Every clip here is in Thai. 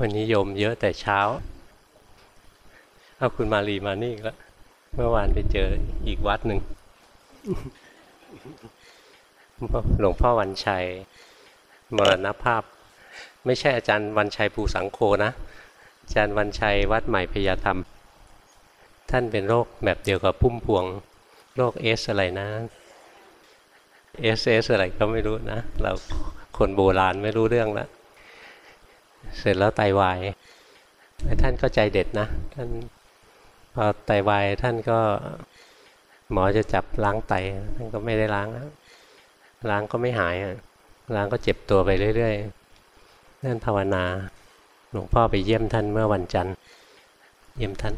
วันนี้โยมเยอะแต่เช้า เอาคุณมาลีมานี่แล้วเมื่อวานไปเจออีกวัดหนึ่งหลวงพ่อวันชัยมรณภาพ ไม่ใช่อาจารย์วันชัยภูสังโคนะ อาจารย์วันชัยวัดใหม่พยาธรรม ท่านเป็นโรคแบบเดียวกับพุ่มพวงโรค S อะไรนะ S S อะไรก็ไม่รู้นะ เราคนโบราณไม่รู้เรื่องแล้ว เสร็จแล้วไตวายท่านก็ใจเด็ดนะท่านพอไตวายท่านก็หมอจะจับล้างไตท่านก็ไม่ได้ล้างล้วล้างก็ไม่หายล้างก็เจ็บตัวไปเรื่อยๆท่านภาวนาหลวงพ่อไปเยี่ยมท่านเมื่อวันจันทร์ เยี่ยมท่าน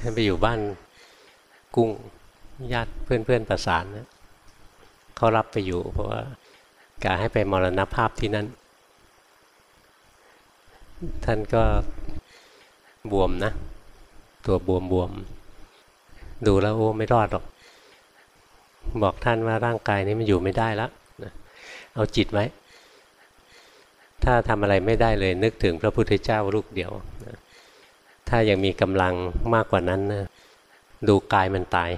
ท่านไปอยู่บ้านกุ้งญาติเพื่อนๆประสานนะเขารับไปอยู่ เพราะว่ากาให้ไปมรณภาพที่นั่น ท่านก็บวมนะ ตัวบวมบวม ดูแล้วโอ้ไม่รอดหรอก บอกท่านว่าร่างกายนี้มันอยู่ไม่ได้แล้วเอาจิตไว้ ถ้าทำอะไรไม่ได้เลยนึกถึงพระพุทธเจ้าลูกเดียว ถ้ายังมีกำลังมากกว่านั้นนะดูกายมันตาย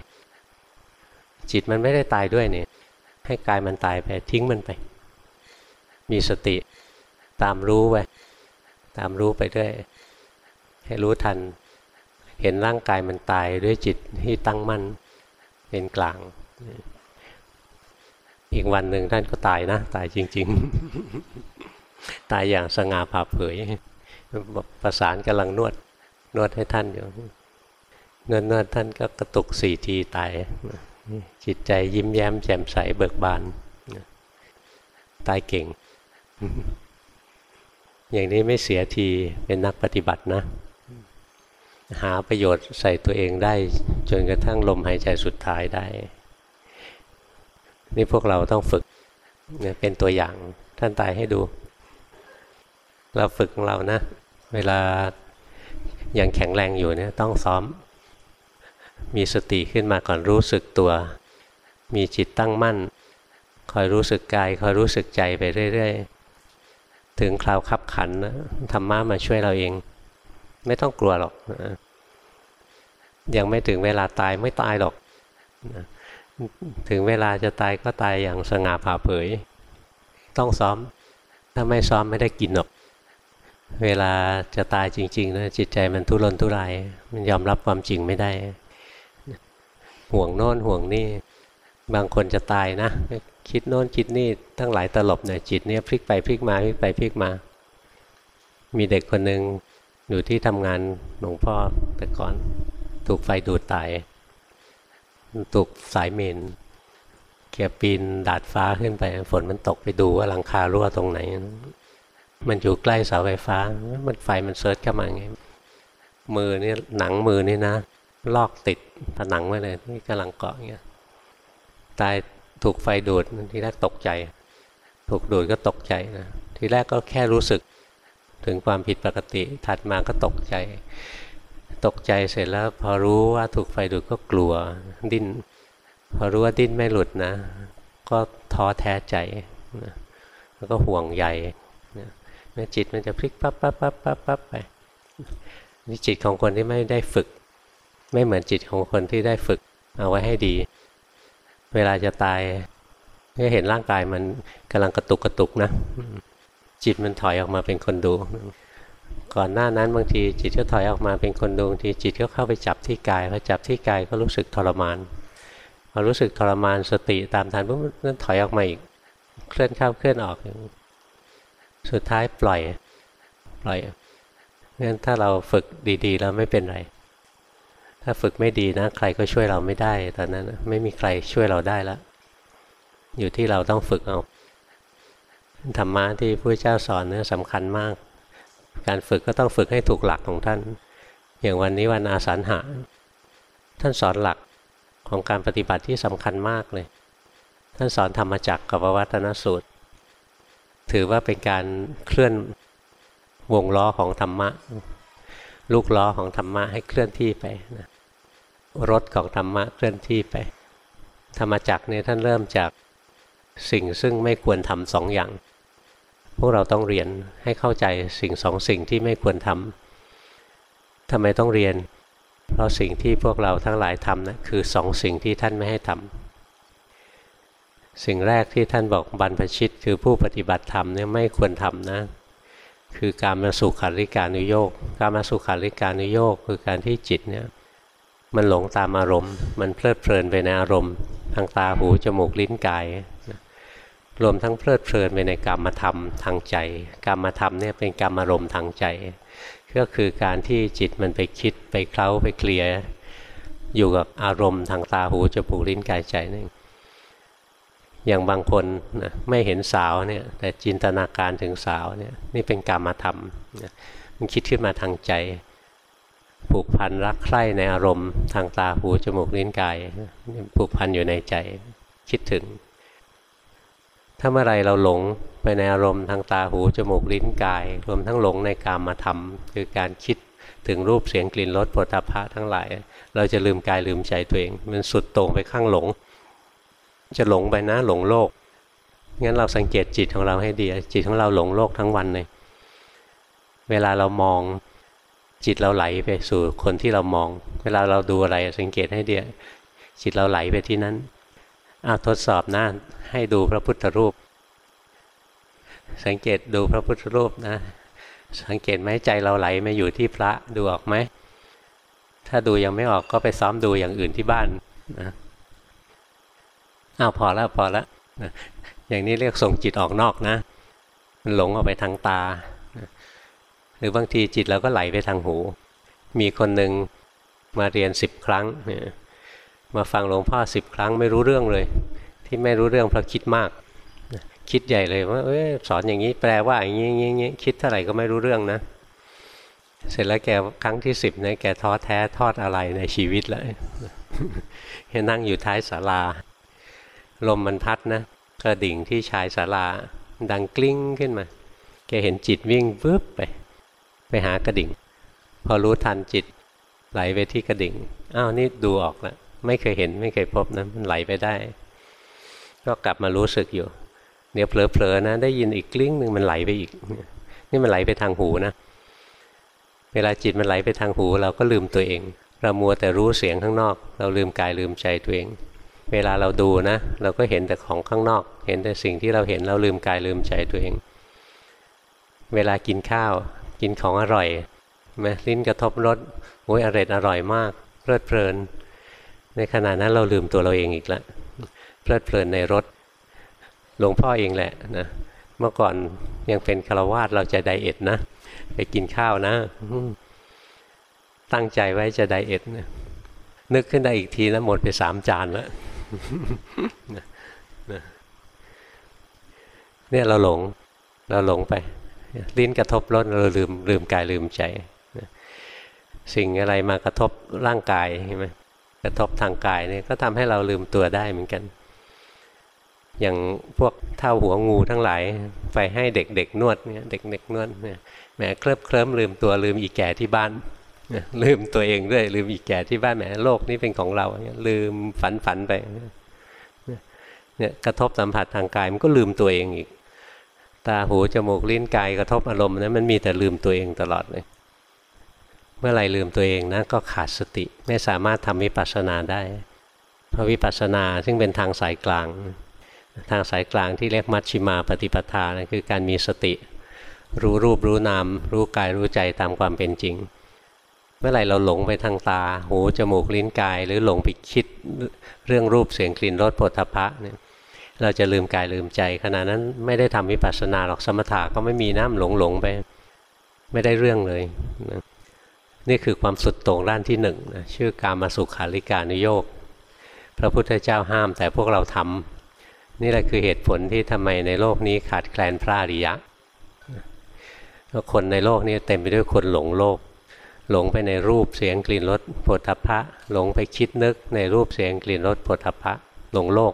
จิตมันไม่ได้ตายด้วยเนี่ยให้กายมันตายไปทิ้งมันไป มีสติตามรู้ไป ตามรู้ไปด้วยให้รู้ทัน เห็นร่างกายมันตายด้วยจิตที่ตั้งมั่นเป็นกลาง อีกวันหนึ่งท่านก็ตายนะ ตายจริง ๆ ตายอย่างสง่าผ่าเผยประสานกำลังนวดนวดให้ท่านอยู่นวดนวดท่านก็กระตุกสี่ทีตาย จิตใจยิ้มแย้มแจ่มใสเบิกบาน ตายเก่ง อย่างนี้ไม่เสียทีเป็นนักปฏิบัตินะ หาประโยชน์ใส่ตัวเองได้ จนกระทั่งลมหายใจสุดท้ายได้ นี่พวกเราต้องฝึกเป็นตัวอย่างท่านตายให้ดู เราฝึกของเรานะ เวลายังแข็งแรงอยู่เนี่ยต้องซ้อม มีสติขึ้นมาก่อนรู้สึกตัว มีจิตตั้งมั่น คอยรู้สึกกาย คอยรู้สึกใจไปเรื่อย ๆ ถึงคราวขับขันนะธรรมะมาช่วยเราเอง ไม่ต้องกลัวหรอกนะยังไม่ถึงเวลาตายไม่ตายหรอกนะถึงเวลาจะตายก็ตายอย่างสง่าผ่าเผย ต้องซ้อม ถ้าไม่ซ้อมไม่ได้กินหรอก เวลาจะตายจริงๆนะจิตใจมันทุรนทุรายมันยอมรับความจริงไม่ได้ ห่วงโน่นห่วงนี่ บางคนจะตายนะ คิดโน่นคิดนี่ทั้งหลายตลบเนี่ยจิตเนี่ยพลิกไปพลิกมาพลิกไปพลิกมา มีเด็กคนหนึ่งอยู่ที่ทำงานหลวงพ่อแต่ก่อน ถูกไฟดูดตาย ถูกสายเมนเกียปีนดาดฟ้าขึ้นไป ฝนมันตกไปดูว่าหลังคารั่วตรงไหน มันอยู่ใกล้เสาไฟฟ้า มันไฟมันเซิร์ชเข้ามาไงมือนี่หนังมือนี่นะ ลอกติดผนังไว้เลยนี่กำลังเกาะเงี้ยตาย ถูกไฟดูดทีแรกตกใจ ถูกดูดก็ตกใจนะทีแรกก็แค่รู้สึกถึงความผิดปกติ ถัดมาก็ตกใจ ตกใจเสร็จแล้วพอรู้ว่าถูกไฟดูดก็กลัวดิ้น พอรู้ว่าดิ้นไม่หลุดนะ ก็ท้อแท้ใจนะแล้วก็ห่วงใยนะจิตมันจะพลิกปั๊บปั๊บปั๊บปั๊บปั๊บไปนี่จิตของคนที่ไม่ได้ฝึก ไม่เหมือนจิตของคนที่ได้ฝึกเอาไว้ให้ดี เวลาจะตายก็เห็นร่างกายมันกำลังกระตุกกระตุกนะ จิตมันถอยออกมาเป็นคนดู ก่อนหน้านั้นบางทีจิตก็ถอยออกมาเป็นคนดูบางทีจิตก็เข้าไปจับที่กายพอจับที่กายก็รู้สึกทรมานพอรู้สึกทรมานสติตามทันปุ๊บมันถอยออกมาอีก เคลื่อนเข้าเคลื่อนออก สุดท้ายปล่อยปล่อยงั้นถ้าเราฝึกดีๆแล้วไม่เป็นไร ถ้าฝึกไม่ดีนะ ใครก็ช่วยเราไม่ได้ตอนนั้นไม่มีใครช่วยเราได้แล้วอยู่ที่เราต้องฝึกเอาธรรมะที่พระเจ้าสอนเนี่ยสำคัญมาก การฝึกก็ต้องฝึกให้ถูกหลักของท่าน อย่างวันนี้วันอาสาฬหะท่านสอนหลักของการปฏิบัติที่สำคัญมากเลย ท่านสอนธรรมจักรกับวัตนสูตร ถือว่าเป็นการเคลื่อนวงล้อของธรรมะ ลูกล้อของธรรมะให้เคลื่อนที่ไปนะ รถของธรรมะเคลื่อนที่ไป ธรรมจักเนี่ยท่านเริ่มจากสิ่งซึ่งไม่ควรทำสองอย่าง พวกเราต้องเรียนให้เข้าใจสิ่งสองสิ่งที่ไม่ควรทำทำไมต้องเรียน เพราะสิ่งที่พวกเราทั้งหลายทำนะคือสองสิ่งที่ท่านไม่ให้ทำสิ่งแรกที่ท่านบอกบรรพชิต คือผู้ปฏิบัติธรรมเนี่ยไม่ควรทำนะคือการมาสุขาริการนุโยก การมาสุขาริการนุโยกคือการที่จิตเนี่ย มันหลงตามอารมณ์ มันเพลิดเพลินไปในอารมณ์ ทางตาหูจมูกลิ้นกายรวมทั้งเพลิดเพลินไปในกรรมธรรมทางใจกรรมธรรมเนี่ยเป็นกรรมอารมณ์ทางใจ ก็คือการที่จิตมันไปคิดไปเคล้าไปเคลียอยู่กับอารมณ์ทางตาหูจมูกลิ้นกายใจนั่นอย่างบางคนนะไม่เห็นสาวเนี่ยแต่จินตนาการถึงสาวเนี่ยนี่เป็นกรรมธรรมนะมันคิดขึ้นมาทางใจ ผูกพันรักใคร่ในอารมณ์ทางตาหูจมูกลิ้นกายผูกพันอยู่ในใจคิดถึง ถ้าเมื่อไรเราหลงไปในอารมณ์ทางตาหูจมูกลิ้นกาย รวมทั้งหลงในกามธรรมคือการคิดถึงรูปเสียงกลิ่นรสปุถะพะทั้งหลาย เราจะลืมกายลืมใจตัวเอง มันสุดตรงไปข้างหลง จะหลงไปนะหลงโลกงั้นเราสังเกตจิตของเราให้ดีจิตของเราหลงโลกทั้งวันเลยเวลาเรามอง จิตเราไหลไปสู่คนที่เรามอง เวลาเราดูอะไรสังเกตให้เดียจิตเราไหลไปที่นั้นเอาทดสอบนะให้ดูพระพุทธรูป สังเกตดูพระพุทธรูปนะ สังเกตไหมใจเราไหลมาอยู่ที่พระดูออกไหมถ้าดูยังไม่ออกก็ไปซ้อมดูอย่างอื่นที่บ้านนะอ้าวพอแล้วพอแล้วอย่างนี้เรียกส่งจิตออกนอกนะ มันหลงออกไปทางตา หรือบางทีจิตเราก็ไหลไปทางหู มีคนหนึ่งมาเรียนสิบครั้งมาฟังหลวงพ่อสิบครั้งไม่รู้เรื่องเลย ที่ไม่รู้เรื่องเพราะคิดมาก คิดใหญ่เลยว่าเออสอนอย่างนี้แปลว่าอย่างนี้อย่างนี้คิดเท่าไหร่ก็ไม่รู้เรื่องนะ เสร็จแล้วแกครั้งที่สิบเนี่ยแกท้อแท้ทอดอะไรในชีวิตเลยแกนั่งอยู่ท้ายศาลา ลมมันพัดนะกระดิ่งที่ชายศาลาดังกลิ้งขึ้นมา แกเห็นจิตวิ่งวืบไป ไปหากระดิ่ง พอรู้ทันจิตไหลไปที่กระดิ่ง อ้าวนี่ดูออกแล้วไม่เคยเห็นไม่เคยพบนะมันไหลไปได้ ก็กลับมารู้สึกอยู่ เดี๋ยวเผลอๆนะ ได้ยินอีกกลิ้งหนึ่งมันไหลไปอีก นี่มันไหลไปทางหูนะ เวลาจิตมันไหลไปทางหู เราก็ลืมตัวเอง เรามัวแต่รู้เสียงข้างนอก เราลืมกายลืมใจตัวเอง เวลาเราดูนะ เราก็เห็นแต่ของข้างนอก เห็นแต่สิ่งที่เราเห็นเราลืมกายลืมใจตัวเอง เวลากินข้าว กินของอร่อยไหมลิ้นกระทบรสโอ้ยอร่อยอร่อยมาก เพลิดเพลิน ในขณะนั้นเราลืมตัวเราเองอีกล้วเพลิดเพลินในรสหลวงพ่อเองแหละนะเมื่อก่อนยังเป็นคารวาสเราจะไดเอทนะ ไปกินข้าวนะ ตั้งใจไว้จะไดเอทนะนึกขึ้นได้อีกทีนะหมดไปสามจานแล้วเนี่ยเราหลง เราหลงไป ลิ้นกระทบรสเราลืมลืมกายลืมใจ สิ่งอะไรมากระทบร่างกายใช่ไหมกระทบทางกายเนี่ยก็ทำให้เราลืมตัวได้เหมือนกัน อย่างพวกเท่าหัวงูทั้งหลายไปให้เด็กๆนวดเนี่ยเด็กๆนวดเนี่ยแหมเคลิบเคลิ้มลืมตัวลืมอีแก่ที่บ้านลืมตัวเองด้วยลืมอีกแก่ที่บ้านแหมโลกนี้เป็นของเรา ลืมฝันฝันไปเนี่ยกระทบสัมผัสทางกายมันก็ลืมตัวเองอีก ตาหูจมูกลิ้นกายกระทบอารมณ์นะมันมีแต่ลืมตัวเองตลอดเลยเมื่อไรลืมตัวเองนะก็ขาดสติไม่สามารถทำวิปัสสนาได้เพราะวิปัสสนาซึ่งเป็นทางสายกลาง ทางสายกลางที่เรียกมัชชิมาปฏิปทานะคือการมีสติ รู้รูปรู้นามรู้กายรู้ใจตามความเป็นจริง เมื่อไหร่เราหลงไปทางตา หูจมูกลิ้นกาย หรือหลงไปคิดเรื่องรูปเสียงกลิ่นรสผลทพะเนี่ย เราจะลืมกายลืมใจ ขณะนั้นไม่ได้ทำวิปัสสนาหรอกสมถะก็ไม่มีน้ำหลงหลงไป ไม่ได้เรื่องเลยนะนี่คือความสุดโต่งด้านที่หนึ่งนะชื่อการมาสุขาริการุโยกพระพุทธเจ้าห้ามแต่พวกเราทำนี่แหละคือเหตุผลที่ทำไมในโลกนี้ขาดแคลนพระอริยะคนในโลกนี้เต็มไปด้วยคนหลงโลก หลงไปในรูปเสียงกลิ่นรสผลทพะหลงไปคิดนึกในรูปเสียงกลิ่นรสผลทพะหลงโลก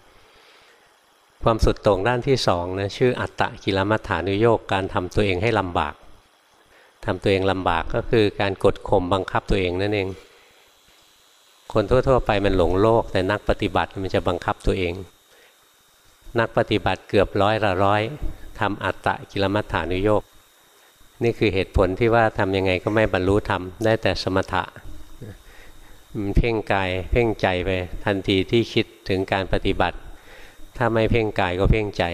ความสุดตรงด้านที่สองนะชื่ออัตตะกิลมัฏฐานุโยกการทำตัวเองให้ลำบากทำตัวเองลำบากก็คือการกดข่มบังคับตัวเองนั่นเอง คนทั่วๆไปมันหลงโลก แต่นักปฏิบัติมันจะบังคับตัวเอง นักปฏิบัติเกือบร้อยละร้อยทำอัตตะกิลมัฏฐานุโยกนี่คือเหตุผลที่ว่าทำยังไงก็ไม่บรรลุธรรมได้แต่สมถะมันเพ่งกายเพ่งใจไปทันทีที่คิดถึงการปฏิบัติ ถ้าไม่เพ่งกายก็เพ่งใจ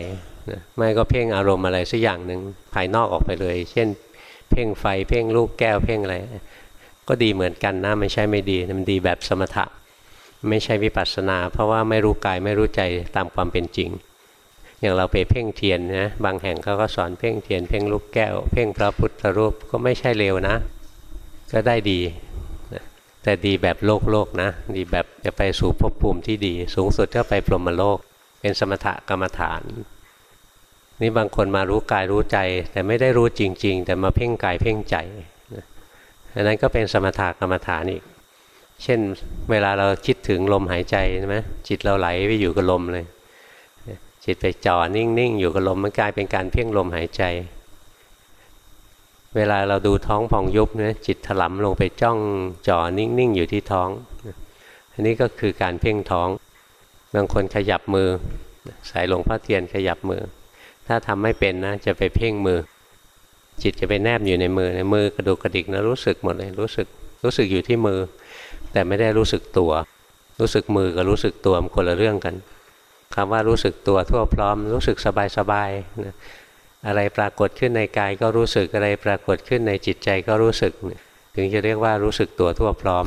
ไม่ก็เพ่งอารมณ์อะไรสักอย่างหนึ่งภายนอกออกไปเลย เช่น เพ่งไฟเพ่งลูกแก้วเพ่งอะไรก็ดีเหมือนกันนะไม่ใช่ไม่ดีมันดีแบบสมถะ ไม่ใช่วิปัสสนา เพราะว่าไม่รู้กายไม่รู้ใจตามความเป็นจริง อย่างเราไปเพ่งเทียนนะบางแห่งเขาก็สอนเพ่งเทียน เพ่งลูกแก้ว เพ่งพระพุทธรูปก็ไม่ใช่เลวนะ ก็ได้ดีแต่ดีแบบโลกโลกนะ ดีแบบจะไปสู่ภพภูมิที่ดี สูงสุดก็ไปพรหมโลก เป็นสมถกรรมฐาน นี่บางคนมารู้กายรู้ใจ แต่ไม่ได้รู้จริง ๆ แต่มาเพ่งกายเพ่งใจอันนั้นก็เป็นสมถกรรมฐานอีก เช่นเวลาเราคิดถึงลมหายใจใช่ไหมจิตเราไหลไปอยู่กับลมเลย จิตไปจ่อนิ่งๆอยู่กับลมมันกลายเป็นการเพ่งลมหายใจ เวลาเราดูท้องพองยุบเนี่ยจิตถลำลงไปจ้องจ่อนิ่งๆอยู่ที่ท้อง อันนี้ก็คือการเพ่งท้อง บางคนขยับมือ สายหลวงพ่อเทียนขยับมือ ถ้าทำไม่เป็นนะจะไปเพ่งมือ จิตจะไปแนบอยู่ในมือในมือกระดูกกระดิกนะรู้สึกหมดเลยรู้สึกรู้สึกอยู่ที่มือ แต่ไม่ได้รู้สึกตัว รู้สึกมือกับรู้สึกตัวมันคนละเรื่องกันคำว่ารู้สึกตัวทั่วพร้อม รู้สึกสบายๆนะอะไรปรากฏขึ้นในกายก็รู้สึกอะไรปรากฏขึ้นในจิตใจก็รู้สึก ถึงจะเรียกว่ารู้สึกตัวทั่วพร้อม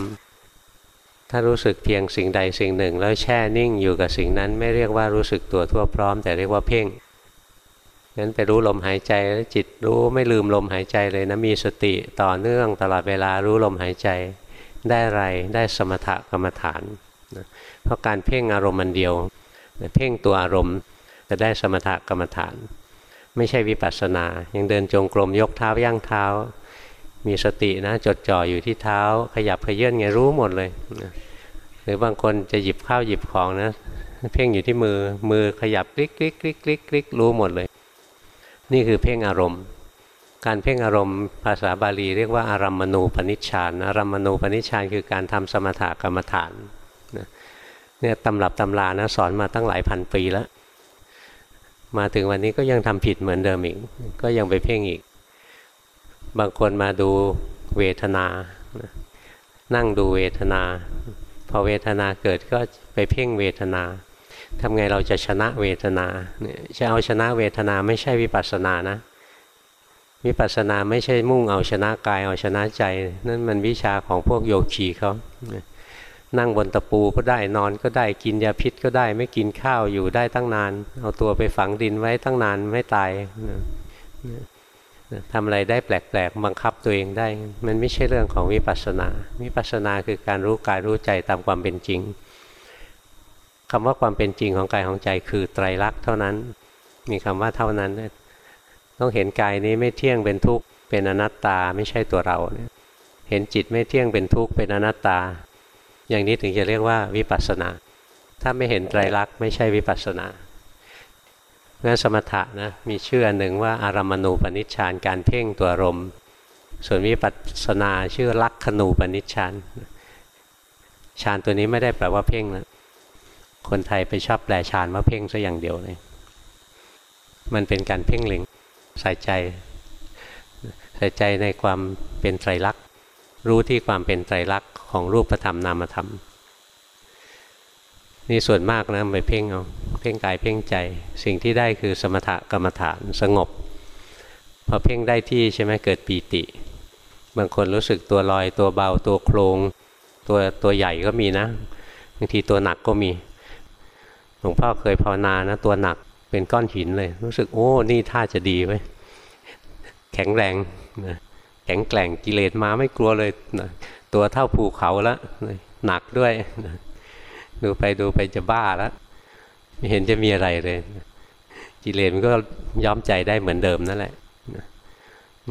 ถ้ารู้สึกเพียงสิ่งใดสิ่งหนึ่ง แล้วแช่นิ่งอยู่กับสิ่งนั้นไม่เรียกว่ารู้สึกตัวทั่วพร้อม แต่เรียกว่าเพ่งงั้นไปรู้ลมหายใจแล้วจิตรู้ไม่ลืมลมหายใจเลยนะมีสติต่อเนื่องตลอดเวลารู้ลมหายใจได้ไรได้สมถกรรมฐานเพราะการเพ่งอารมณ์มันเดียวเพ่งตัวอารมณ์จะได้สมถกรรมฐาน ไม่ใช่วิปัสสนา ยังเดินจงกรมยกเท้าย่างเท้า มีสตินะจดจ่ออยู่ที่เท้า ขยับขยื่นไงรู้หมดเลยหรือบางคนจะหยิบข้าวหยิบของนะ เพ่งอยู่ที่มือมือขยับคลิกคลิกคลิกคลิกคลิกรู้หมดเลย นี่คือเพ่งอารมณ์ การเพ่งอารมณ์ภาษาบาลีเรียกว่าอารัมมณูปนิชฌานอารัมมณูปนิชฌานคือการทำสมถกรรมฐานเนี่ยตำรับตำรานะสอนมาตั้งหลายพันปีแล้ว มาถึงวันนี้ก็ยังทำผิดเหมือนเดิมอีกก็ยังไปเพ่งอีก บางคนมาดูเวทนา นั่งดูเวทนา พอเวทนาเกิดก็ไปเพ่งเวทนาทำไงเราจะชนะเวทนาจะเอาชนะเวทนาไม่ใช่วิปัสสนานะวิปัสสนาไม่ใช่มุ่งเอาชนะกายเอาชนะใจนั่นมันวิชาของพวกโยคีเขานั่งบนตะปูก็ได้นอนก็ได้กินยาพิษก็ได้ไม่กินข้าวอยู่ได้ตั้งนาน เอาตัวไปฝังดินไว้ตั้งนานไม่ตาย ทำอะไรได้แปลกๆบังคับตัวเองได้ มันไม่ใช่เรื่องของวิปัสสนาวิปัสสนาคือการรู้กายรู้ใจตามความเป็นจริงคำว่าความเป็นจริงของกายของใจคือไตรลักษณ์เท่านั้น มีคำว่าเท่านั้น ต้องเห็นกายนี้ไม่เที่ยงเป็นทุกข์เป็นอนัตตาไม่ใช่ตัวเรา เห็นจิตไม่เที่ยงเป็นทุกข์เป็นอนัตตา อย่างนี้ถึงจะเรียกว่าวิปัสสนา ถ้าไม่เห็นไตรลักษณ์ไม่ใช่วิปัสสนา งั้นสมถะนะมีชื่ออันหนึ่งว่าอารามณูปนิชฌานการเพ่งตัวรมส่วนวิปัสสนาชื่อลักขณูปนิชฌานฌานตัวนี้ไม่ได้แปลว่าเพ่งนะคนไทยไปชอบแปลฌานว่าเพ่งซะอย่างเดียวเลยมันเป็นการเพ่งเล็งใส่ใจ ใส่ใจในความเป็นไตรลักษณ์รู้ที่ความเป็นไตรลักษณ์ของรูปธรรมนามธรรม นี่ส่วนมากนะไปเพ่งเอาเพ่งกายเพ่งใจ สิ่งที่ได้คือสมถกรรมฐานสงบพอเพ่งได้ที่ใช่ไหมเกิดปีติ บางคนรู้สึกตัวลอยตัวเบาตัวโครงตัวตัวใหญ่ก็มีนะบางทีตัวหนักก็มีหลวงพ่อเคยภาวนานะตัวหนักเป็นก้อนหินเลย รู้สึกโอ้นี่ท่าจะดีไว้แข็งแรงนะแข็งแกร่งกิเลสมาไม่กลัวเลยนะตัวเท่าภูเขาแล้วหนักด้วย ดูไปดูไปจะบ้าแล้วไม่เห็นจะมีอะไรเลย กิเลสมันก็ย้อมใจได้เหมือนเดิมนั่นแหละ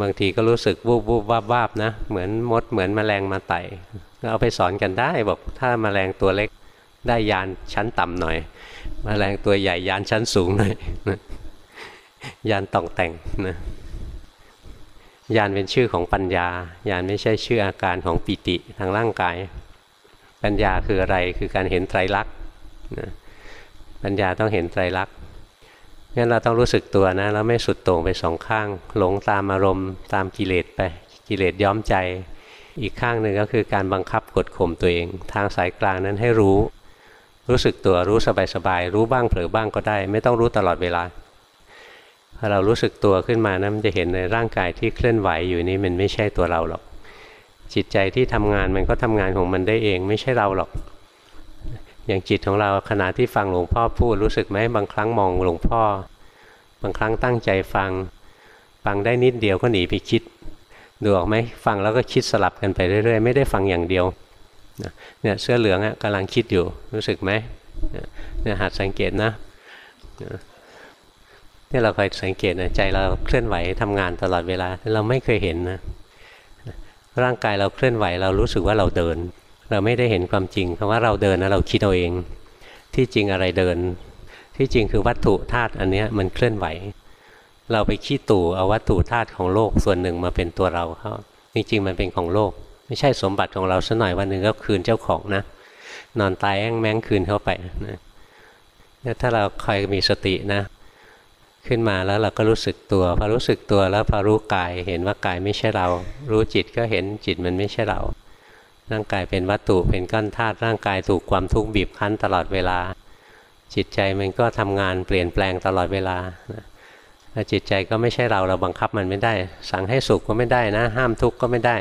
บางทีก็รู้สึกวูบวูบวาบวาบนะ เหมือนมดเหมือนแมลงมาไต่เอาไปสอนกันได้บอกถ้าแมลงตัวเล็กได้ยานชั้นต่ำหน่อยมแมลงตัวใหญ่ยานชั้นสูงหน่อยยานต้องแต่งนะญาณเป็นชื่อของปัญญาญาณไม่ใช่ชื่ออาการของปิติทางร่างกาย ปัญญาคืออะไรคือการเห็นไตรลักษณ์ปัญญาต้องเห็นไตรลักษณ์งั้นเราต้องรู้สึกตัวนะแล้วไม่สุดโต่งไปสองข้าง หลงตามอารมณ์ตามกิเลสไปกิเลสย้อมใจ อีกข้างหนึ่งก็คือการบังคับกดข่มตัวเอง ทางสายกลางนั้นให้รู้ รู้สึกตัวรู้สบายๆรู้บ้างเผลอบ้างก็ได้ ไม่ต้องรู้ตลอดเวลาพอเรารู้สึกตัวขึ้นมานะมันจะเห็นในร่างกายที่เคลื่อนไหวอยู่นี้มันไม่ใช่ตัวเราหรอก จิตใจที่ทำงานมันก็ทำงานของมันได้เอง ไม่ใช่เราหรอก อย่างจิตของเราขณะที่ฟังหลวงพ่อพูดรู้สึกไหมบางครั้งมองหลวงพ่อ บางครั้งตั้งใจฟัง ฟังได้นิดเดียวก็หนีไปคิดดูออกไหมฟังแล้วก็คิดสลับกันไปเรื่อยๆ ไม่ได้ฟังอย่างเดียวเนี่ยเสื้อเหลืองอะกำลังคิดอยู่รู้สึกไหมเนี่ยหัดสังเกตนะเนี่ยเราคอยสังเกตนะใจเราเคลื่อนไหวทำงานตลอดเวลาเราไม่เคยเห็นนะ ร่างกายเราเคลื่อนไหวเรารู้สึกว่าเราเดิน เราไม่ได้เห็นความจริงคำว่าเราเดินนะเราคิดเอาเอง ที่จริงอะไรเดิน ที่จริงคือวัตถุธาตุอันนี้มันเคลื่อนไหว เราไปขี้ตู่เอาวัตถุธาตุของโลกส่วนหนึ่งมาเป็นตัวเราเขาจริงๆมันเป็นของโลก ไม่ใช่สมบัติของเราสัหน่อยวันหนึ่งก็คืนเจ้าของนะนอนตายแอ้งแม้งคืนเข้าไปนะถ้าเราคอยมีสตินะ ขึ้นมาแล้วเราก็รู้สึกตัวพอรู้สึกตัวแล้วพอรู้กายเห็นว่ากายไม่ใช่เรา รู้จิตก็เห็นจิตมันไม่ใช่เรา ร่างกายเป็นวัตถุเป็นก้อนธาตุร่างกายถูกความทุกข์บีบคั้นตลอดเวลา จิตใจมันก็ทำงานเปลี่ยนแปลงตลอดเวลาจิตใจก็ไม่ใช่เราเราบังคับมันไม่ได้ สั่งให้สุขก็ไม่ได้นะ ห้ามทุกข์ก็ไม่ได้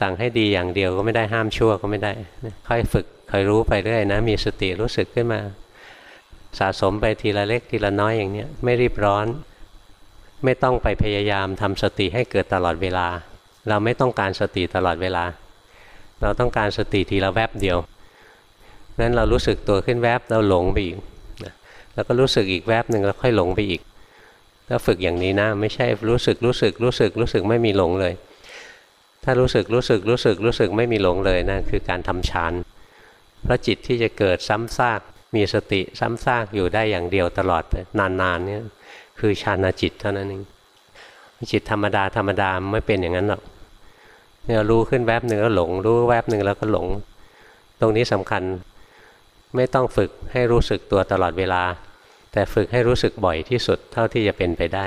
สั่งให้ดีอย่างเดียวก็ไม่ได้ห้ามชั่วก็ไม่ได้ค่อยฝึกค่อยรู้ไปเรื่อยนะ มีสติรู้สึกขึ้นมา สะสมไปทีละเล็กทีละน้อยอย่างนี้ไม่รีบร้อน ไม่ต้องไปพยายามทำสติให้เกิดตลอดเวลา เราไม่ต้องการสติตลอดเวลา เราต้องการสติทีละแวบเดียวนั้นเรารู้สึกตัวขึ้นแวบเราหลงไปอีกแล้วก็รู้สึกอีกแวบหนึ่งแล้วค่อยหลงไปอีกถ้าฝึกอย่างนี้นะ ไม่ใช่รู้สึกรู้สึกรู้สึกรู้สึกไม่มีหลงเลย ถ้ารู้สึกรู้สึกรู้สึกรู้สึกไม่มีหลงเลยนะคือการทำฌานเพราะจิตที่จะเกิดซ้ำซาก มีสติซ้ำซากอยู่ได้อย่างเดียวตลอดนานๆเนี่ยคือฌานจิตเท่านั้นเองจิตธรรมดาธรรมดาไม่เป็นอย่างนั้นหรอกเนี่ยรู้ขึ้นแวบหนึ่งแล้วหลง รู้แวบหนึ่งแล้วก็หลง ตรงนี้สำคัญไม่ต้องฝึกให้รู้สึกตัวตลอดเวลา แต่ฝึกให้รู้สึกบ่อยที่สุดเท่าที่จะเป็นไปได้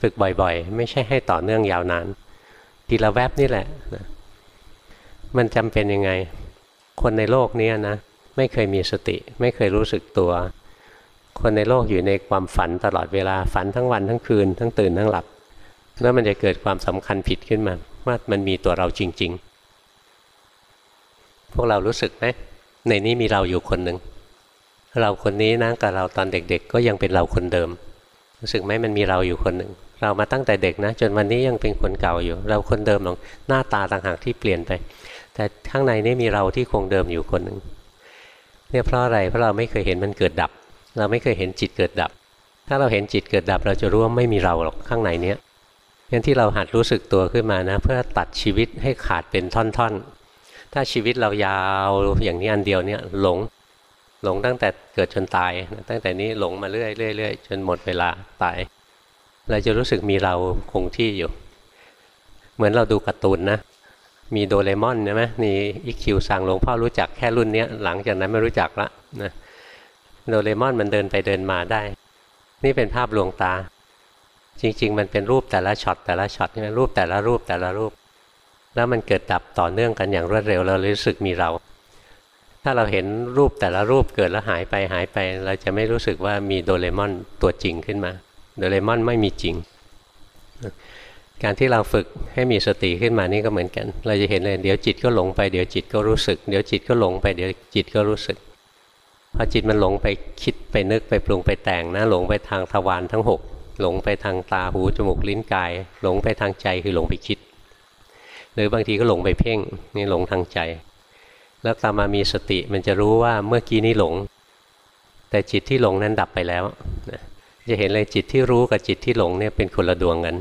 ฝึกบ่อยๆ ไม่ใช่ให้ต่อเนื่องยาวนานทีละแวบนี่แหละนะมันจำเป็นยังไง คนในโลกนี้นะ ไม่เคยมีสติ ไม่เคยรู้สึกตัว คนในโลกอยู่ในความฝันตลอดเวลาฝันทั้งวันทั้งคืน ทั้งตื่นทั้งหลับ แล้วมันจะเกิดความสำคัญผิดขึ้นมา ว่ามันมีตัวเราจริง ๆ พวกเรารู้สึกไหมในนี้มีเราอยู่คนหนึ่งเราคนนี้นะกับเราตอนเด็กๆ ก็ยังเป็นเราคนเดิม รู้สึกไหมมันมีเราอยู่คนหนึ่งเรามาตั้งแต่เด็กนะ จนวันนี้ยังเป็นคนเก่าอยู่ เราคนเดิมหรอกหน้าตาต่างหากที่เปลี่ยนไป แต่ข้างในนี่มีเราที่คงเดิมอยู่คนหนึ่ง เนี่ยเพราะอะไรเพราะเราไม่เคยเห็นมันเกิดดับ เราไม่เคยเห็นจิตเกิดดับ ถ้าเราเห็นจิตเกิดดับ เราจะรู้ว่าไม่มีเราหรอกข้างในเนี้ยงั้นที่เราหัดรู้สึกตัวขึ้นมานะ เพื่อตัดชีวิตให้ขาดเป็นท่อนๆ ถ้าชีวิตเรายาวอย่างนี้อันเดียวเนี่ยหลงหลงตั้งแต่เกิดจนตาย ตั้งแต่นี้หลงมาเรื่อยๆจนหมดเวลาตาย เราจะรู้สึกมีเราคงที่อยู่ เหมือนเราดูการ์ตูนนะ มีโดเรมอนใช่ไหมนี่อีคิวสั่งหลวงพ่อรู้จักแค่รุ่นนี้หลังจากนั้นไม่รู้จักละนะโดเรมอนมันเดินไปเดินมาได้ นี่เป็นภาพลวงตา จริง ๆ มันเป็นรูปแต่ละช็อตแต่ละช็อตใช่ไหมรูปแต่ละรูปแต่ละรูป แล้วมันเกิดดับต่อเนื่องกันอย่างรวดเร็วเรารู้สึกมีเรา ถ้าเราเห็นรูปแต่ละรูปเกิดแล้วหายไปหายไป เราจะไม่รู้สึกว่ามีโดเรมอนตัวจริงขึ้นมา โดเรมอนไม่มีจริง การที่เราฝึกให้มีสติขึ้นมานี่ก็เหมือนกัน เราจะเห็นเลยเดี๋ยวจิตก็หลงไปเดี๋ยวจิตก็รู้สึก เดี๋ยวจิตก็หลงไปเดี๋ยวจิตก็รู้สึกพอจิตมันหลงไปคิดไปนึกไปปรุงไปแต่งนะหลงไปทางทวารทั้ง 6 หลงไปทางตาหูจมูกลิ้นกาย หลงไปทางใจคือหลงไปคิด หรือบางทีก็หลงไปเพ่งนี่หลงทางใจ แล้วตามมามีสติมันจะรู้ว่าเมื่อกี้นี้หลง แต่จิตที่หลงนั้นดับไปแล้วจะเห็นเลยจิตที่รู้กับจิตที่หลงเนี่ยเป็นคนละดวงกัน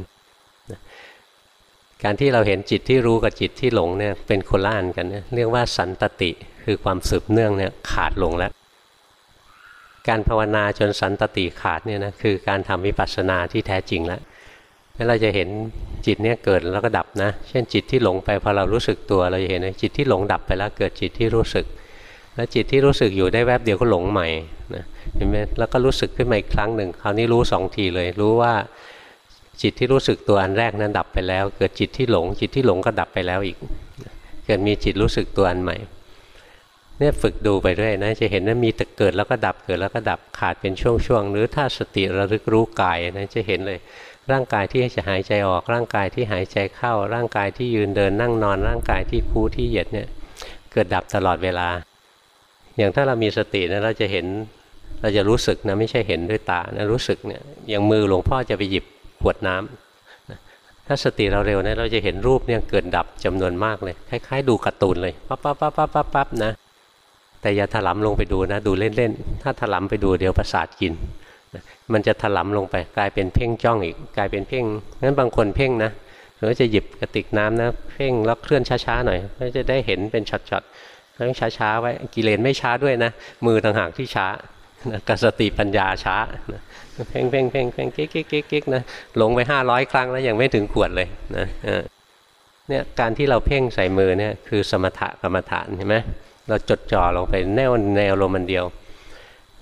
การที่เราเห็นจิตที่รู้กับจิตที่หลงเนี่ยเป็นคนละอันกันเนี่ยเรียกว่าสันตติคือความสืบเนื่องเนี่ยขาดลงแล้ว การภาวนาจนสันตติขาดเนี่ยนะคือการทำวิปัสสนาที่แท้จริงแล้วแล้วเราจะเห็นจิตเนี่ยเกิดแล้วก็ดับนะ เช่นจิตที่หลงไปพอเรารู้สึกตัวเราจะเห็นจิตที่หลงดับไปแล้วเกิดจิตที่รู้สึก แล้วจิตที่รู้สึกอยู่ได้แวบเดียวก็หลงใหม่นะเห็นไหมแล้วก็รู้สึกขึ้นมาอีกครั้งหนึ่งคราวนี้รู้สองทีเลย รู้ว่า จิตที่รู้สึกตัวอันแรกนั้นดับไปแล้ว เกิดจิตที่หลง จิตที่หลงก็ดับไปแล้วอีก เกิดมีจิตรู้สึกตัวอันใหม่เนี่ยฝึกดูไปด้วยนะจะเห็นว่ามีแต่เกิดแล้วก็ดับเกิดแล้วก็ดับขาดเป็นช่วงๆหรือถ้าสติระลึกรู้กายนะจะเห็นเลย ร่างกายที่จะหายใจออกร่างกายที่หายใจเข้า ร่างกายที่ยืนเดินนั่งนอน ร่างกายที่คูที่เหยียดเนี่ยเกิดดับตลอดเวลา อย่างถ้าเรามีสตินะเราจะเห็นเราจะรู้สึกนะไม่ใช่เห็นด้วยตานะรู้สึกเนี่ยอย่างมือหลวงพ่อจะไปหยิบ ขวดน้ำถ้าสติเราเร็วนะเราจะเห็นรูปเนี่ยเกิดดับจำนวนมากเลย คล้ายๆ ดูการ์ตูนเลยปั๊บปั๊บปั๊บปั๊บปั๊บปั๊บนะ แต่อย่าถลำลงไปดูนะ ดูเล่นๆ ถ้าถลำไปดูเดี๋ยวประสาทกิน มันจะถลำลงไปกลายเป็นเพ่งจ้องอีกกลายเป็นเพ่งงั้นบางคนเพ่งนะหรือจะหยิบกระติกน้ำนะ เพ่งแล้วเคลื่อนช้าๆหน่อยก็จะได้เห็นเป็นช็อตๆต้องช้าๆไว้กิเลนไม่ช้าด้วยนะ มือต่างหากที่ช้า กับสติปัญญาช้าเพ่งเพ่งเพ่งเพ่งกิ๊กกิ๊กกิ๊กกิ๊กนะหลงไปห้าร้อยครั้งแล้วยังไม่ถึงขวดเลยนะเนี่ยการที่เราเพ่งใส่มือเนี่ยคือสมถะกรรมฐานเห็นไหมเราจดจ่อลงไปแน่วแน่อารมณ์อันเดียว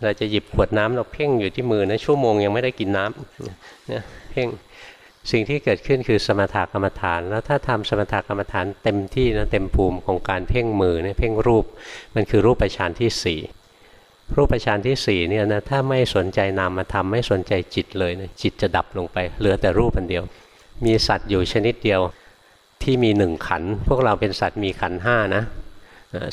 เราจะหยิบขวดน้ำเราเพ่งอยู่ที่มือนะชั่วโมงยังไม่ได้กินน้ำเนี่ยเพ่งสิ่งที่เกิดขึ้นคือสมถกรรมฐาน แล้วถ้าทำสมถกรรมฐานเต็มที่นะเต็มภูมิของการเพ่งมือเนี่ยเพ่งรูป มันคือรูปประชานที่สี่ รูปประชานที่สี่เนี่ยนะถ้าไม่สนใจนามมาทำไม่สนใจจิตเลยนะจิตจะดับลงไป เหลือแต่รูปอันเดียว มีสัตว์อยู่ชนิดเดียวที่มีหนึ่งขัน พวกเราเป็นสัตว์มีขันห้านะ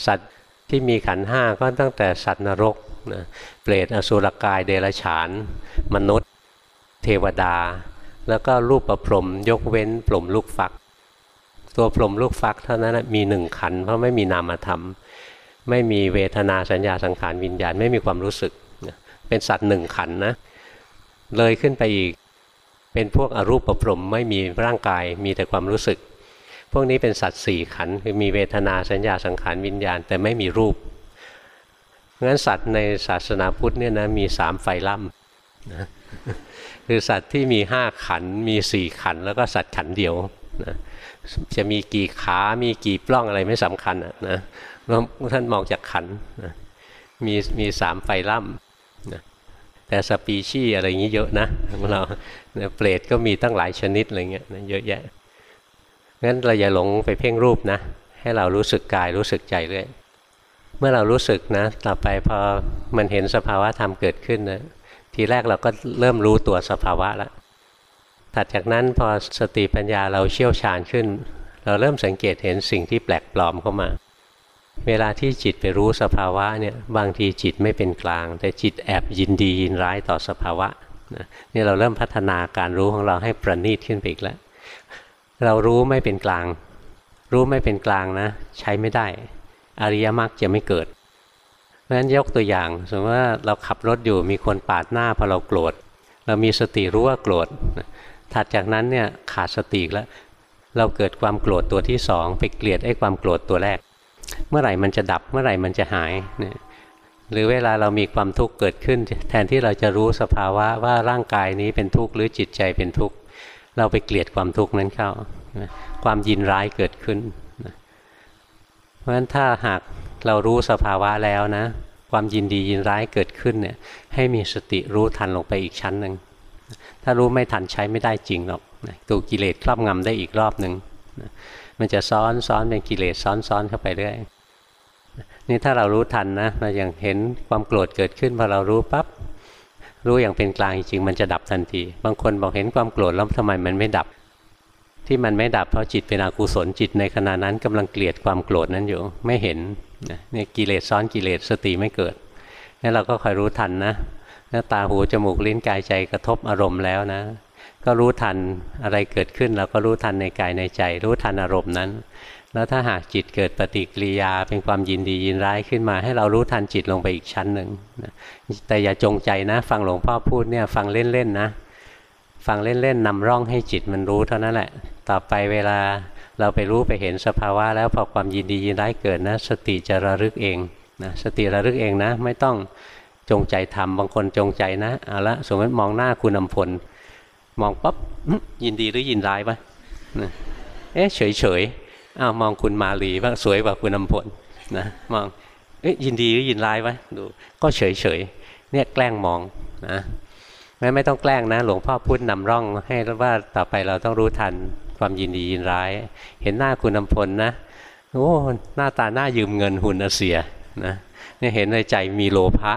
สัตว์ที่มีขันห้าก็ตั้งแต่สัตว์นรกนะเปรตอสุรกายเดรัจฉาน มนุษย์ เทวดา แล้วก็รูปประพรมยกเว้นปลมลูกฟัก ตัวปลมลูกฟักเท่านั้นมีหนึ่งขัน เพราะไม่มีนามธรรม ไม่มีเวทนาสัญญาสังขารวิญญาณไม่มีความรู้สึก เป็นสัตว์หนึ่งขันนะ เลยขึ้นไปอีกเป็นพวกอรูปประพรมไม่มีร่างกายมีแต่ความรู้สึก พวกนี้เป็นสัตว์สี่ขันคือมีเวทนาสัญญาสังขารวิญญาณ แต่ไม่มีรูปงั้นสัตว์ในศาสนาพุทธเนี่ยนะมีสามไฟล่ำนะคือสัตว์ที่มีห้าขันมีสี่ขันแล้วก็สัตว์ขันเดียวนะ จะมีกี่ขา มีกี่ปล้องอะไรไม่สำคัญนะท่านมองจากขันนะมีมีสามไฟล่ำนะแต่สปีชีอะไรอย่างนี้เยอะนะของเราเปรตก็มีตั้งหลายชนิดอะไรเงี้ยเยอะแยะงั้นเราอย่าหลงไปเพ่งรูปนะ ให้เรารู้สึกกายรู้สึกใจเรื่อยเมื่อเรารู้สึกนะต่อไปพอมันเห็นสภาวะธรรมเกิดขึ้นนะทีแรกเราก็เริ่มรู้ตัวสภาวะแล้ว ถัดจากนั้นพอสติปัญญาเราเชี่ยวชาญขึ้น เราเริ่มสังเกตเห็นสิ่งที่แปลกปลอมเข้ามา เวลาที่จิตไปรู้สภาวะเนี่ยบางทีจิตไม่เป็นกลาง แต่จิตแอบยินดียินร้ายต่อสภาวะนี่เราเริ่มพัฒนาการรู้ของเราให้ประณีตขึ้นไปอีกแล้ว เรารู้ไม่เป็นกลาง รู้ไม่เป็นกลางนะ ใช้ไม่ได้ อริยมรรคจะไม่เกิดเพราะฉะนั้นยกตัวอย่าง สมมติว่าเราขับรถอยู่มีคนปาดหน้าพอเราโกรธเรามีสติรู้ว่าโกรธ ถัดจากนั้นเนี่ยขาดสติแล้ว เราเกิดความโกรธตัวที่สองไปเกลียดไอ้ความโกรธตัวแรก เมื่อไหร่มันจะดับเมื่อไหร่มันจะหายเนี่ยหรือเวลาเรามีความทุกข์เกิดขึ้น แทนที่เราจะรู้สภาวะว่าร่างกายนี้เป็นทุกข์หรือจิตใจเป็นทุกข์เราไปเกลียดความทุกข์นั้นเข้าความยินร้ายเกิดขึ้นเพราะฉะนั้นถ้าหากเรารู้สภาวะแล้วนะ ความยินดียินร้ายเกิดขึ้นเนี่ยให้มีสติรู้ทันลงไปอีกชั้นหนึ่ง ถ้ารู้ไม่ทันใช้ไม่ได้จริงหรอกตัวกิเลสครอบงำได้อีกรอบหนึ่งมันจะซ้อนซ้อนเป็นกิเลสซ้อนซ้อนเข้าไปเรื่อยนี่ถ้าเรารู้ทันนะเราอย่างเห็นความโกรธเกิดขึ้นพอเรารู้ปับ๊บรู้อย่างเป็นกลางจริงมันจะดับทันที บางคนบอกเห็นความโกรธแล้วทำไมมันไม่ดับ ที่มันไม่ดับเพราะจิตเป็นอกุศลจิตในขณะนั้นกำลังเกลียดความโกรธนั้นอยู่ไม่เห็นนี่กิเลสซ้อนกิเลสสติไม่เกิดนี่เราก็คอยรู้ทันนะ ถ้าตาหูจมูกลิ้นกายใจกระทบอารมณ์แล้วนะ ก็รู้ทันอะไรเกิดขึ้นเราก็รู้ทันในกายในใจ รู้ทันอารมณ์นั้น แล้วถ้าหากจิตเกิดปฏิกิริยาเป็นความยินดียินร้ายขึ้นมา ให้เรารู้ทันจิตลงไปอีกชั้นหนึ่งแต่อย่าจงใจนะ ฟังหลวงพ่อพูดเนี่ยฟังเล่นๆนะฟังเล่นๆนำร่องให้จิตมันรู้เท่านั้นแหละ ต่อไปเวลาเราไปรู้ไปเห็นสภาวะแล้วพอความยินดียินร้ายเกิดนะ สติจะระลึกเองนะสติระลึกเองนะ ไม่ต้อง จงใจทำบางคนจงใจนะเอาละสมมติมองหน้าคุณนำพลมองปั๊บยินดีหรือยินร้ายปะเอ๊ะเฉยเฉยอ้าวมองคุณมาลีบ้าสวยกว่าคุณนำพลนะมองเอ้ยยินดีหรือยินร้ายวะดูก็เฉยเฉยๆเนี่ยแกล้งมองนะไม่ไม่ต้องแกล้งนะ หลวงพ่อพูดนำร่องให้ว่าต่อไปเราต้องรู้ทันความยินดียินร้าย เห็นหน้าคุณนำพลนะโอ้หน้าตาหน้ายืมเงินหุ่นเสียนะเนี่ยเห็นในใจมีโลภะ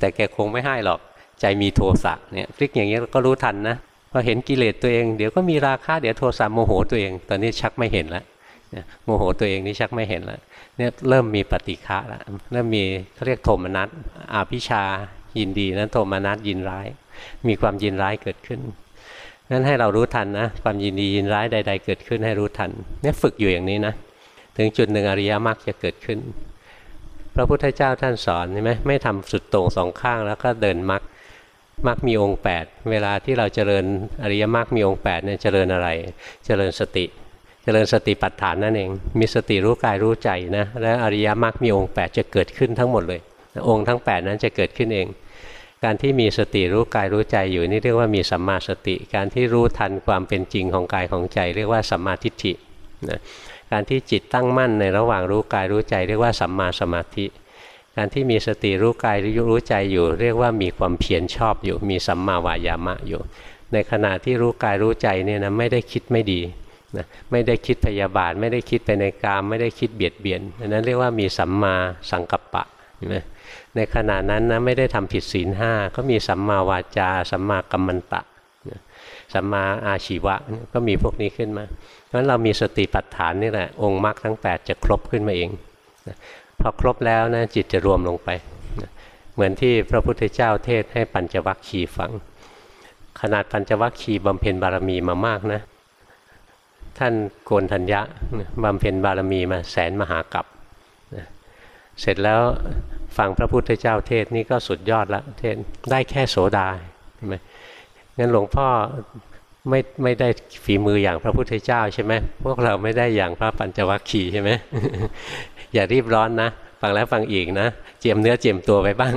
แต่แกคงไม่ให้หรอกใจมีโทสะเนี่ยพลิกอย่างนี้ก็รู้ทันนะพอเห็นกิเลสตัวเองเดี๋ยวก็มีราคะเดี๋ยวโทสะโมโหตัวเอง ตอนนี้ชักไม่เห็นแล้วโมโหตัวเองนี่ชักไม่เห็นแล้วเนี่ยเริ่มมีปฏิฆะแล้วเริ่มมีเขาเรียกโทมนัสอาพิชายินดีนั้นโทมนัสยินร้าย มีความยินร้ายเกิดขึ้นนั้นให้เรารู้ทันนะความยินดียินร้ายใด ๆ เกิดขึ้นให้รู้ทันเนี่ยฝึกอยู่อย่างนี้นะถึงจุดหนึ่งอริยมรรคจะเกิดขึ้น ระพุทธเจ้าท่านสอนใช่ไหมไม่ทำสุดโต่งสองข้างแล้วก็เดินมรรคมรรคมีองค์ 8 เวลาที่เราเจริญอริยมรรคมีองค์8เนี่ยเจริญอะไร เจริญสติ เจริญสติปัฏฐานนั่นเอง มีสติรู้กายรู้ใจนะและอริยมรรคมีองค์ 8 จะเกิดขึ้นทั้งหมดเลย องค์ทั้ง 8 นั้นจะเกิดขึ้นเอง การที่มีสติรู้กายรู้ใจอยู่นี่เรียกว่ามีสัมมาสติ การที่รู้ทันความเป็นจริงของกายของใจ เรียกว่าสัมมาทิฏฐินะ การที่จิตตั้งมั่นในระหว่างรู้กายรู้ใจ เรียกว่าสัมมาสมาธิ การที่มีสติรู้กายรู้ใจอยู่ เรียกว่ามีความเพียรชอบอยู่ มีสัมมาวายามะอยู่ ในขณะที่รู้กายรู้ใจเนี่ยนะไม่ได้คิดไม่ดีนะไม่ได้คิดพยาบาท ไม่ได้คิดไปในกาม ไม่ได้คิดเบียดเบียนนั้นเรียกว่ามีสัมมาสังกัปปะเห็นไหมในขณะนั้นนะไม่ได้ทำผิดศีลห้าก็มีสัมมาวาจา สัมมากัมมันตะ สัมมาอาชีวะก็มีพวกนี้ขึ้นมาเพราะฉะนั้นเรามีสติปัฏฐานนี่แหละองค์มรรคทั้ง 8 จะครบขึ้นมาเองพอครบแล้วนะจิตจะรวมลงไปเหมือนที่พระพุทธเจ้าเทศให้ปัญจวัคคีย์ฟัง ขนาดปัญจวัคคีย์บำเพ็ญบารมีมามากนะ ท่านโกนธัญญะบำเพ็ญบารมีมาแสนมหากับเสร็จแล้วฟังพระพุทธเจ้าเทศนี่ก็สุดยอดละเทศได้แค่โสดาใช่ไหม งั้นหลวงพ่อไม่ไม่ได้ฝีมืออย่างพระพุทธเจ้าใช่ไหมพวกเราไม่ได้อย่างพระปัญจวัคคีย์ใช่ไหมอย่ารีบร้อนนะฟังแล้วฟังอีกนะเจียมเนื้อเจียมตัวไปบ้าง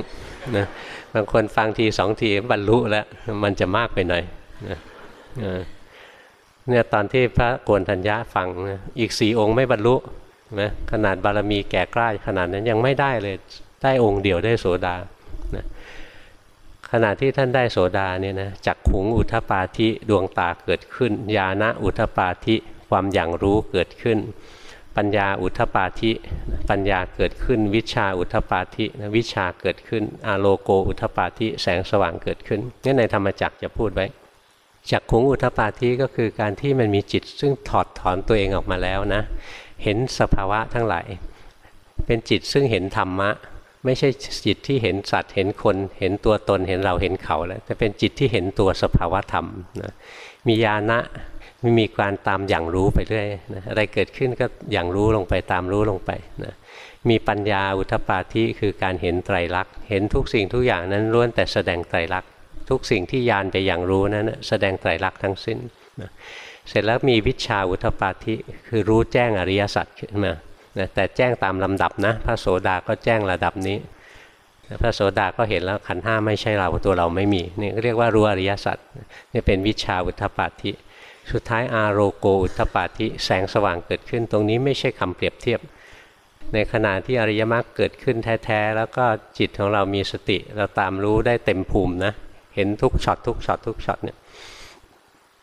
นะบางคนฟังทีสองทีบรรลุแล้วมันจะมากไปหน่อยนะเนี่ยตอนที่พระโกนธัญญาฟังนะอีกสี่องค์ไม่บรรลุนะขนาดบารมีแก่กล้าขนาดนั้นยังไม่ได้เลยได้องค์เดียวได้โสดานะ ขณะที่ท่านได้โสดาเนี่ยนะจักขุงอุทปาธิดวงตาเกิดขึ้น ญาณอุทปาธิความอย่างรู้เกิดขึ้น ปัญญาอุทปาธิ ปัญญาเกิดขึ้น วิชาอุทปาธิวิชาเกิดขึ้นอาโลโกอุทปาธิแสงสว่างเกิดขึ้นนี่ในธรรมจักจะพูดไว้จักขุงอุทปาธิก็คือการที่มันมีจิต ซึ่งถอดถอนตัวเองออกมาแล้วนะ เห็นสภาวะทั้งหลาย เป็นจิตซึ่งเห็นธรรมะ ไม่ใช่จิตที่เห็นสัตว์เห็นคน เห็นตัวตนเห็นเราเห็นเขาแล้วแต่เป็นจิตที่เห็นตัวสภาวธรรมนะมีญาณะไม่มีการตามอย่างรู้ไปเรื่อยนะอะไรเกิดขึ้นก็อย่างรู้ลงไปตามรู้ลงไปนะมีปัญญาอุทปาธิคือการเห็นไตรลักษณ์เห็นทุกสิ่งทุกอย่างนั้นล้วนแต่แสดงไตรลักษณ์ทุกสิ่งที่ยานไปอย่างรู้นั้นแสดงไตรลักษณ์ทั้งสิ้นนะเสร็จแล้วมีวิชาอุทปาธิคือรู้แจ้งอริยสัจขึ้นมา นะแต่แจ้งตามลำดับนะพระโสดาก็แจ้งระดับนี้ พระโสดาก็เห็นแล้วขันห้าไม่ใช่เราตัวเราไม่มีนี่เรียกว่ารู้อริยสัจนี่เป็นวิชชาอุทปาทิสุดท้ายอาโลโกอุทปาทิแสงสว่างเกิดขึ้น ตรงนี้ไม่ใช่คำเปรียบเทียบ ในขณะที่อริยมรรคเกิดขึ้นแท้ๆแล้วก็จิตของเรามีสติเราตามรู้ได้เต็มภูมินะเห็นทุกช็อตทุกช็อตทุกช็อตเนี่ย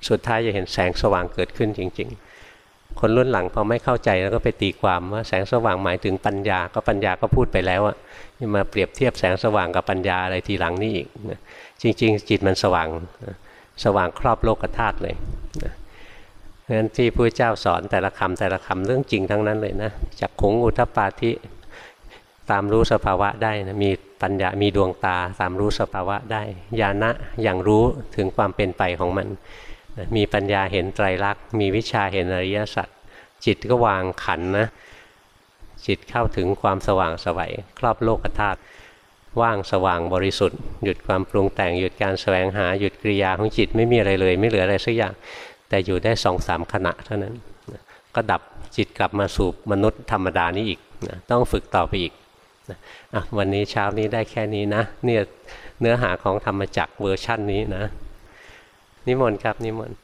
สุดท้ายจะเห็นแสงสว่างเกิดขึ้นจริง ๆ คนรุ่นหลังพอไม่เข้าใจแล้วก็ไปตีความว่าแสงสว่างหมายถึงปัญญาก็ปัญญาก็พูดไปแล้วอะมาเปรียบเทียบแสงสว่างกับปัญญาอะไรทีหลังนี่อีกจริง ๆ จิตมันสว่างสว่างครอบโลกธาตุเลยเพราะฉะนั้นที่พระเจ้าสอนแต่ละคำแต่ละคำเรื่องจริงทั้งนั้นเลยนะจากขงอุทปาธิตามรู้สภาวะได้นะมีปัญญามีดวงตาตามรู้สภาวะได้ญาณะอย่างรู้ถึงความเป็นไปของมัน มีปัญญาเห็นไตรลักษณ์มีวิชาเห็นอริยสัจจิตก็วางขันนะ จิตเข้าถึงความสว่างสวัยครอบโลกธาตุว่างสว่างบริสุทธิ์ หยุดความปรุงแต่งหยุดการแสวงหาหยุดกิริยาของจิตไม่มีอะไรเลย ไม่เหลืออะไรสักอย่าง แต่อยู่ได้สองสามขณะเท่านั้นก็ดับจิตกลับมาสู่มนุษย์ธรรมดานี้อีกนะต้องฝึกต่อไปอีกนะวันนี้เช้านี้ได้แค่นี้นะเนี่ยเนื้อหาของธรรมจักรเวอร์ชั่นนี้นะ นิมนต์ครับนิมนต์